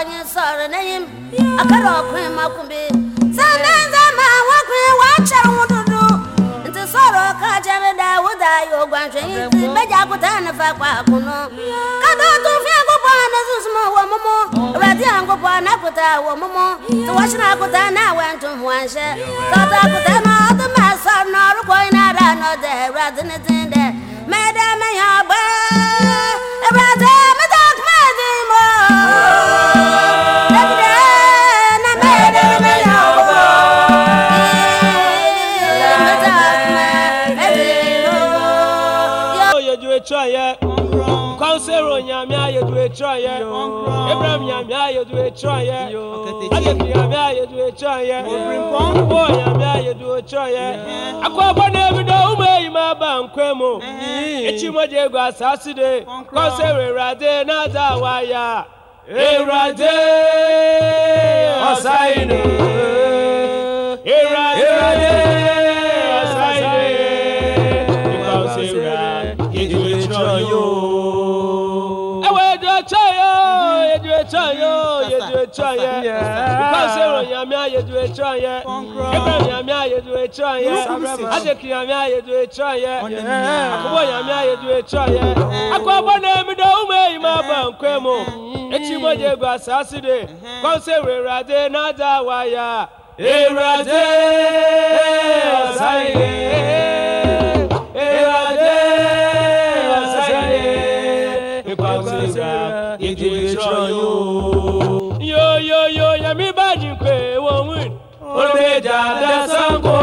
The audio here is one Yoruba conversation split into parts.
onye sọrọ akara ọkụ makwube sandeze ma wakwe wacha wududu nti sọrọ ka jabeda wuda yo gwanjwe nti beja kutana fa kwa kuno kado tu fi gopa na susmo wa momo radi ango pa na kuta wa momo to washna kuta na wantu wanshe kata kuta na adama sar na ru koina ra no de radin de meda me ya ba echoye konsero nyame ayedu echoye abraham nyame nyame nyame na ebido ụmụ eyi m aba nkwe m echi de awa ya echayo yedu echayo yedu echayo kase ronyamia yedu echayo ebere nyamia yedu yedu akubo yedu akwabo na emido ume ima ba nkwemo echi were na ìṣọ́ yóò. yo yo yo yẹmi bàjẹ́ pé wọ́n wìn. olùgbèjà dẹ́sánko.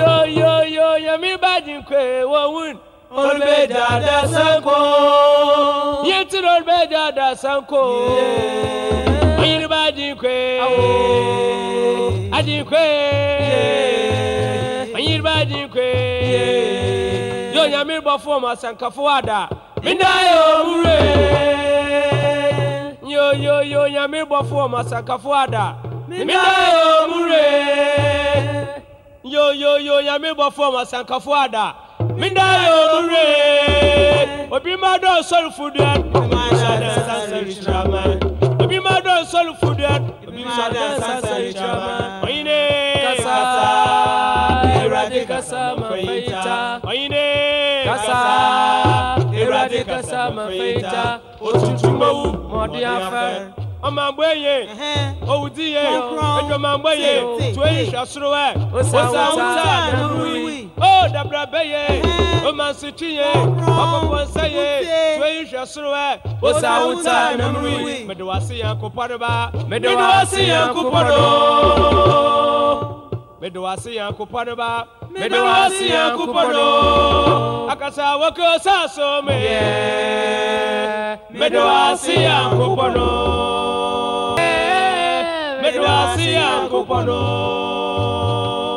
yo yo yo yẹmi bàjẹ́ pé wọ́n wìn. olùgbèjà dẹ́sánko. yẹn ti olùgbèjà dẹ́sánko. oyin bàjẹ́ pé. àjẹ́ pé. oyin bàjẹ́ pé. yóò yẹmi bọ́ fún ọmọ sànkàfọ́ àdá yo mure yo nyame bɔfoɔ masakafo ada yo mure yo nyame bɔfoɔ masankafo ada midayo mure obi ma dɔ nsɔre fuduan obi ma dɔ nsɔre fuduan ɔyine kasa awurade kasa ma fayita ɔyine kasa. ذاتك سمفيت وتتمو ماضي أفر ọmọ àgbọ̀ yẹn òwúdí yẹn ẹjọ ọmọ àgbọ̀ yẹn tó yẹ ìṣàṣúrò ẹ ọsà ọsà ẹrú yìí ó dàbíra bẹ yẹn ọmọ àṣìṣì yẹn ọkọọkọ nsẹ yẹn tó yẹ ìṣàṣúrò ẹ ọsà ọsà ẹrú yìí mẹdẹwàsí yẹn kó pọdọ bá mẹdẹwàsí yẹn kó pọdọ mede wase nyankopɔn no ba mede wase nyankopɔn no akasa wɔkɔ sa so me mede wase nyankopɔn no mede wase nyankopɔn no